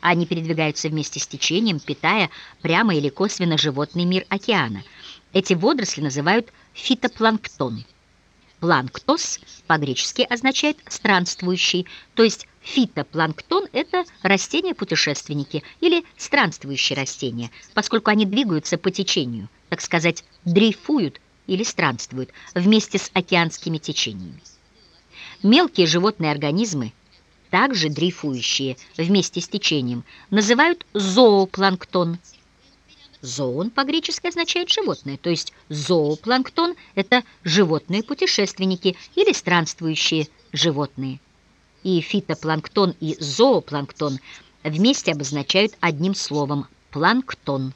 Они передвигаются вместе с течением, питая прямо или косвенно животный мир океана. Эти водоросли называют фитопланктон. Планктос по-гречески означает «странствующий», то есть фитопланктон – это растения-путешественники или странствующие растения, поскольку они двигаются по течению, так сказать, дрейфуют или странствуют вместе с океанскими течениями. Мелкие животные организмы, также дрейфующие вместе с течением, называют зоопланктон – Зоон по-гречески означает «животное», то есть зоопланктон – это животные-путешественники или странствующие животные. И фитопланктон и зоопланктон вместе обозначают одним словом «планктон».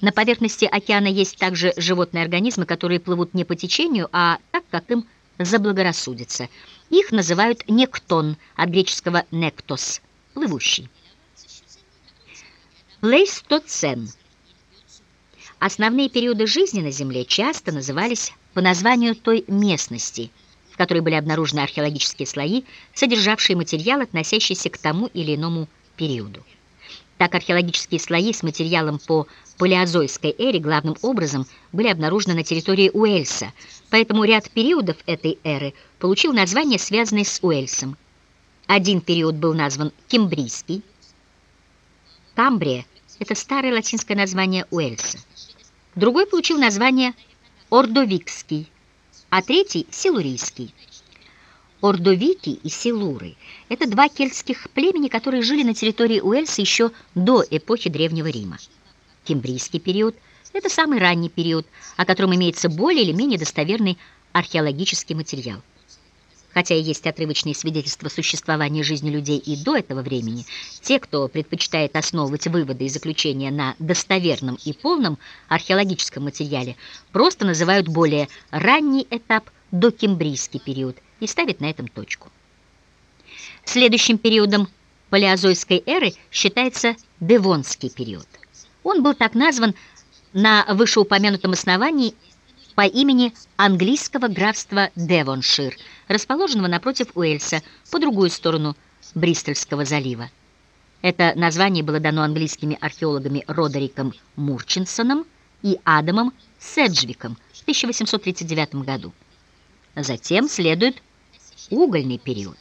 На поверхности океана есть также животные организмы, которые плывут не по течению, а так, как им заблагорассудится. Их называют нектон, от греческого «нектос» – «плывущий». Плейстоцен. Основные периоды жизни на Земле часто назывались по названию той местности, в которой были обнаружены археологические слои, содержавшие материал, относящийся к тому или иному периоду. Так археологические слои с материалом по палеозойской эре главным образом были обнаружены на территории Уэльса, поэтому ряд периодов этой эры получил название, связанное с Уэльсом. Один период был назван Кембрийский, Камбрия – это старое латинское название Уэльса. Другой получил название Ордовикский, а третий – Силурийский. Ордовики и Силуры – это два кельтских племени, которые жили на территории Уэльса еще до эпохи Древнего Рима. Кембрийский период – это самый ранний период, о котором имеется более или менее достоверный археологический материал. Хотя и есть отрывочные свидетельства существования жизни людей и до этого времени, те, кто предпочитает основывать выводы и заключения на достоверном и полном археологическом материале, просто называют более ранний этап докембрийский период и ставят на этом точку. Следующим периодом палеозойской эры считается Девонский период. Он был так назван на вышеупомянутом основании по имени английского графства Девоншир, расположенного напротив Уэльса, по другую сторону Бристольского залива. Это название было дано английскими археологами Родериком Мурчинсоном и Адамом Седжвиком в 1839 году. Затем следует угольный период.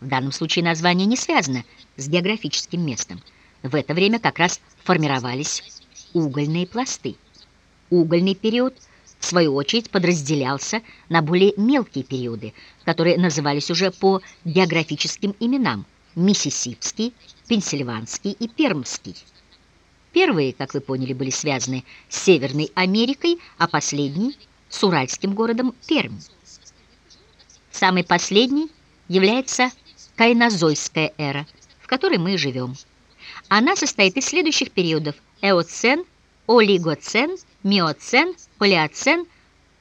В данном случае название не связано с географическим местом. В это время как раз формировались угольные пласты. Угольный период – в свою очередь подразделялся на более мелкие периоды, которые назывались уже по географическим именам – Миссисипский, Пенсильванский и Пермский. Первые, как вы поняли, были связаны с Северной Америкой, а последний – с уральским городом Пермь. Самый последний является кайнозойская эра, в которой мы живем. Она состоит из следующих периодов – Эоцен, Олигоцен, Миоцен, Палеоцен,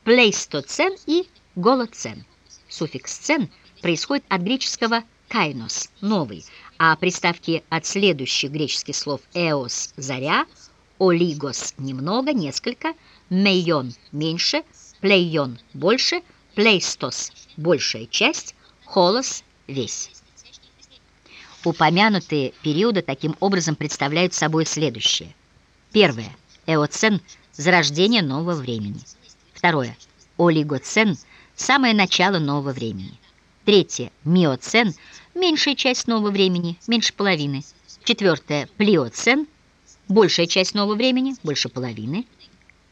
Плейстоцен и Голоцен. Суффикс «цен» происходит от греческого «кайнос» — «новый», а приставки от следующих греческих слов «эос» — «заря», «олигос» — «немного», «несколько», «мейон» — «меньше», «плейон» — «больше», «плейстос» — «большая часть», «холос» — «весь». Упомянутые периоды таким образом представляют собой следующее. Первое. Эоцен – зарождение нового времени. Второе. Олигоцен – самое начало нового времени. Третье. Миоцен – меньшая часть нового времени, меньше половины. Четвертое. Плиоцен – большая часть нового времени, больше половины.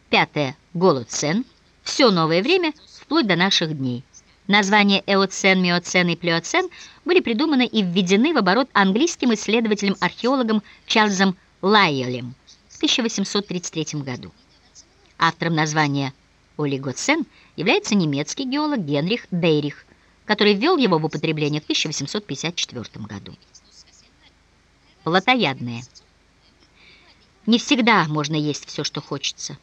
Пятое. Голоцен – все новое время, вплоть до наших дней. Названия эоцен, миоцен и плеоцен были придуманы и введены в оборот английским исследователем-археологом Чарльзом Лайелем в 1833 году. Автором названия олигоцен является немецкий геолог Генрих Дейрих, который ввел его в употребление в 1854 году. Плотоядные. Не всегда можно есть все, что хочется.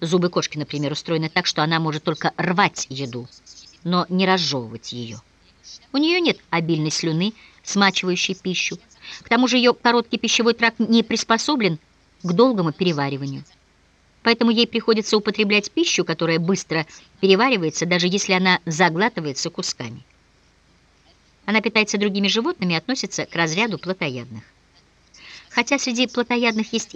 Зубы кошки, например, устроены так, что она может только рвать еду, но не разжевывать ее. У нее нет обильной слюны, смачивающей пищу. К тому же ее короткий пищевой тракт не приспособлен к долгому перевариванию поэтому ей приходится употреблять пищу, которая быстро переваривается, даже если она заглатывается кусками. Она питается другими животными и относится к разряду плотоядных. Хотя среди плотоядных есть и